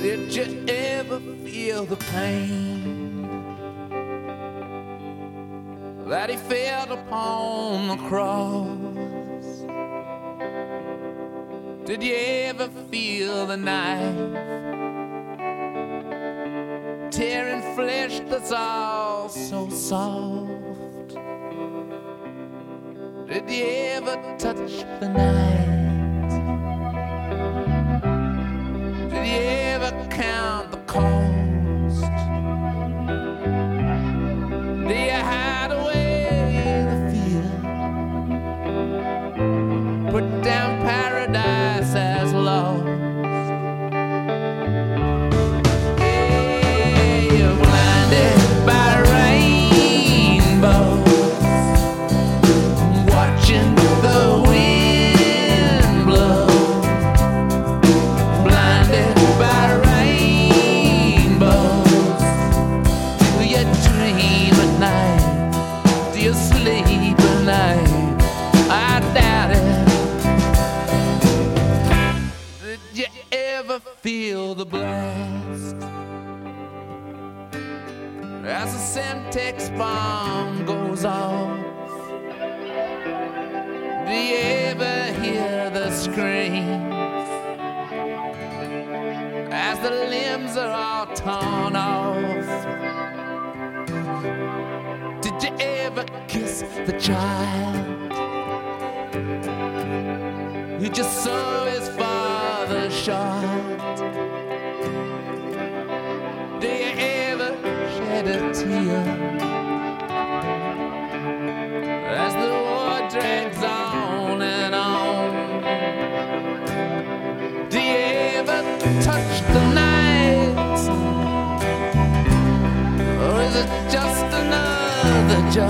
Did you ever feel the pain that he felt upon the cross? Did you ever feel the knife tearing flesh that's all so soft? Did you ever touch the knife? As As the Semtex bomb goes off, do you ever hear the screams? As the limbs are all torn off. Did you ever kiss the child? You just saw his father shot. 자.